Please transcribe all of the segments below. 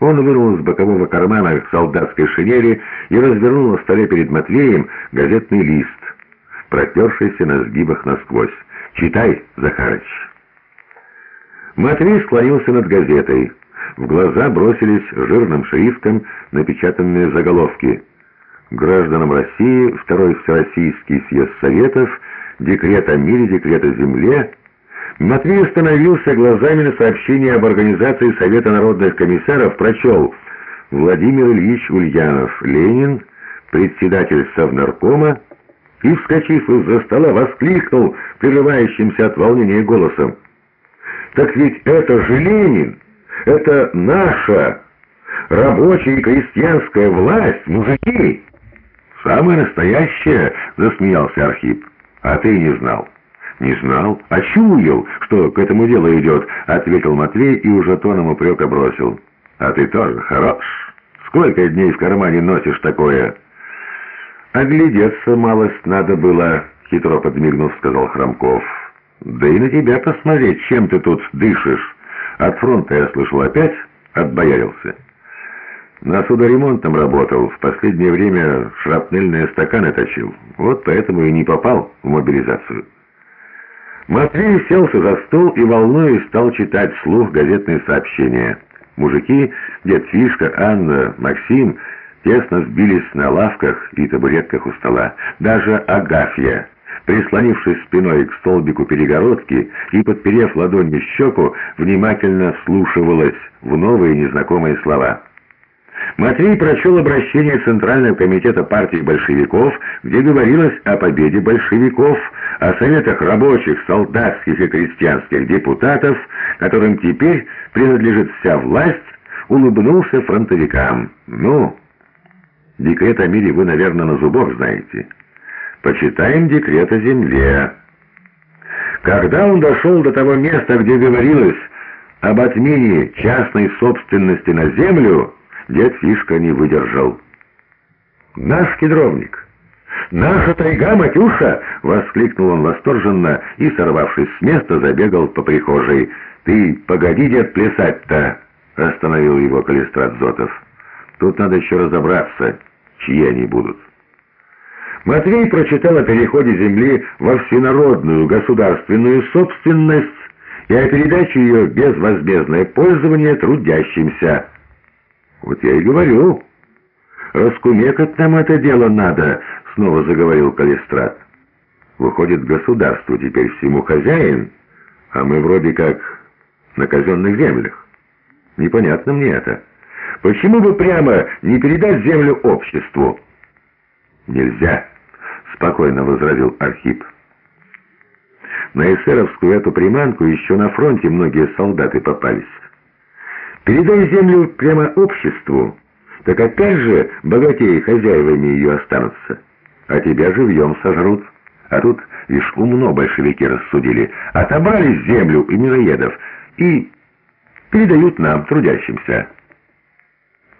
Он вынул из бокового кармана солдатской шинели и развернул на столе перед Матвеем газетный лист, протершийся на сгибах насквозь. «Читай, Захарыч». Матвей склонился над газетой. В глаза бросились жирным шрифтом напечатанные заголовки. «Гражданам России, Второй Всероссийский съезд Советов, Декрет о мире, Декрет о земле». Матвей остановился глазами на сообщение об организации Совета народных комиссаров, прочел «Владимир Ильич Ульянов, Ленин, председатель Совнаркома», и, вскочив из-за стола, воскликнул прерывающимся от волнения голосом. «Так ведь это же Ленин! Это наша рабочая и крестьянская власть, мужики!» «Самое настоящее!» — засмеялся Архип. «А ты не знал». «Не знал, а чуял, что к этому делу идет», — ответил Матвей и уже тоном упрека бросил. «А ты тоже хорош. Сколько дней в кармане носишь такое?» «Оглядеться малость надо было», — хитро подмигнув, сказал Хромков. «Да и на тебя посмотреть, чем ты тут дышишь. От фронта я слышал опять, отбоярился». На судоремонтом работал, в последнее время шрапнельные стаканы точил. Вот поэтому и не попал в мобилизацию. Матвей селся за стол и, волнуясь, стал читать вслух газетные сообщения. Мужики, дед Фишка, Анна, Максим тесно сбились на лавках и табуретках у стола. Даже Агафья, прислонившись спиной к столбику перегородки и подперев ладонью щеку, внимательно вслушивалась в новые незнакомые слова. Матвей прочел обращение Центрального комитета партии большевиков, где говорилось о победе большевиков, о советах рабочих, солдатских и крестьянских депутатов, которым теперь принадлежит вся власть, улыбнулся фронтовикам. «Ну...» Декрет о мире вы, наверное, на зубок знаете. Почитаем декрет о земле. Когда он дошел до того места, где говорилось об отмене частной собственности на землю, дед Фишка не выдержал. «Наш кедровник! Наша тайга, Матюша!» — воскликнул он восторженно и, сорвавшись с места, забегал по прихожей. «Ты погоди, дед, плясать-то!» — остановил его Калистрат Зотов. Тут надо еще разобраться, чьи они будут. Матвей прочитал о переходе земли во всенародную государственную собственность и о передаче ее безвозмездное пользование трудящимся. Вот я и говорю. Раскумекать нам это дело надо, снова заговорил Калистрат. Выходит, государство теперь всему хозяин, а мы вроде как на казенных землях. Непонятно мне это. Почему бы прямо не передать землю обществу? Нельзя, спокойно возразил Архип. На эсеровскую эту приманку еще на фронте многие солдаты попались. Передай землю прямо обществу, так опять же богатеи хозяевами ее останутся, а тебя живьем сожрут. А тут, лишь умно большевики рассудили, отобрали землю и мироедов и передают нам, трудящимся.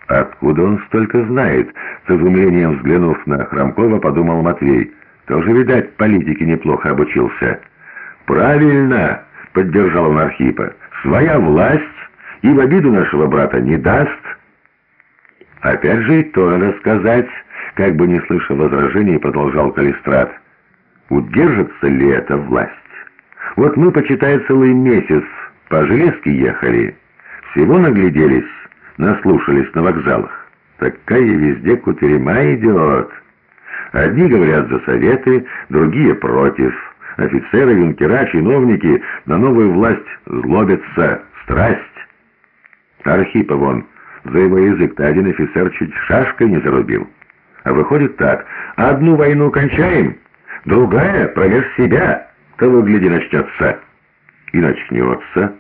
«Откуда он столько знает?» С изумлением взглянув на Хромкова, подумал Матвей. «Тоже, видать, политики неплохо обучился». «Правильно!» — поддержал он Архипа. «Своя власть и в обиду нашего брата не даст». «Опять же и то надо сказать», — как бы не слыша возражений, продолжал Калистрат. «Удержится ли эта власть? Вот мы, почитай, целый месяц по железке ехали, всего нагляделись» наслушались на вокзалах. Такая везде кутерема идет. Одни говорят за советы, другие против. Офицеры, юнкера, чиновники на новую власть злобятся. Страсть. Архипа вон, за его язык-то один офицер чуть шашкой не зарубил. А выходит так, одну войну кончаем, другая промеж себя, того, гляди, начнется. И начнется.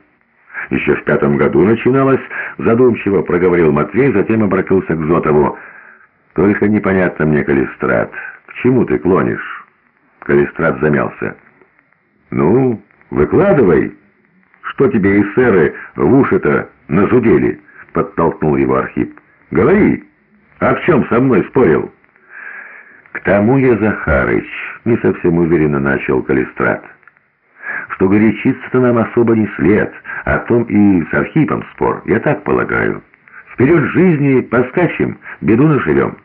Еще в пятом году начиналось, задумчиво проговорил Матвей, затем обратился к Зотову. «Только непонятно мне, Калистрат, к чему ты клонишь?» Калистрат замялся. «Ну, выкладывай. Что тебе эсеры в уши-то назудели?» Подтолкнул его Архип. «Говори, а в чем со мной спорил?» «К тому я, Захарыч, не совсем уверенно начал Калистрат что горячиться-то нам особо не след, о том и с Архипом спор, я так полагаю. Вперед жизни поскачем, беду наживем».